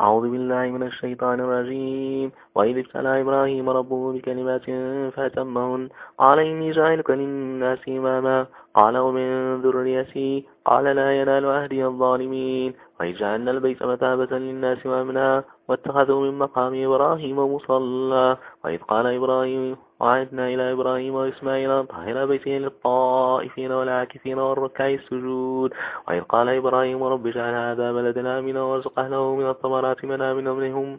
أعوذ بالله من الشيطان الرجيم. وإذ ابتلى إبراهيم ربه بكلمات فأتمهن. قال إني للناس إماما. قال ومن ذريتي قال لا ينال أهدي الظالمين وإذ جعلنا البيت مثابة للناس وأمنا واتخذوا من مقام إبراهيم مصلى وإذ قال إبراهيم وعدنا إلى إبراهيم وإسماعيل طهر بيتي للطائفين والعاكفين والركع السجود وإذ قال إبراهيم رب اجعل هذا بلدنا آمنا وارزق أهله من الثمرات من آمن منهم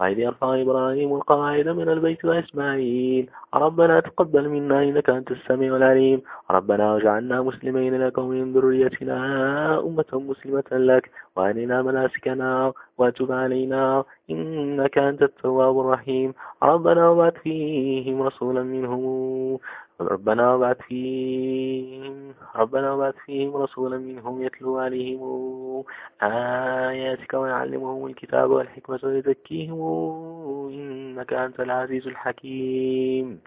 وإذ يرفع إبراهيم القواعد من البيت وإسماعيل. ربنا تقبل منا إنك أنت السميع العليم. ربنا وجعلنا مسلمين لك ومن ذريتنا أمة مسلمة لك. وأرنا مناسكنا وتب علينا إنك أنت التواب الرحيم. ربنا وبعث فيهم رسولا منهم. ربنا وبعث فيهم ربنا وبعث فيهم رسولا منهم يتلو عليهم آياتك ويعلمهم الكتاب والحكمة ويزكيهم. إنك أنت العزيز الحكيم.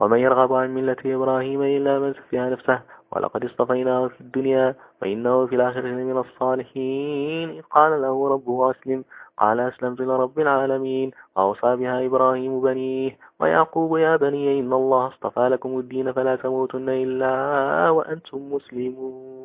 ومن يرغب عن ملة إبراهيم إلا من سفيها نفسه ولقد اصطفيناه في الدنيا وإنه في الآخرة من الصالحين. إذ قال له ربه أسلم قال أسلمت لرب العالمين. وأوصى بها إبراهيم بنيه ويعقوب يا بني إن الله اصطفى لكم الدين فلا تموتن إلا وأنتم مسلمون.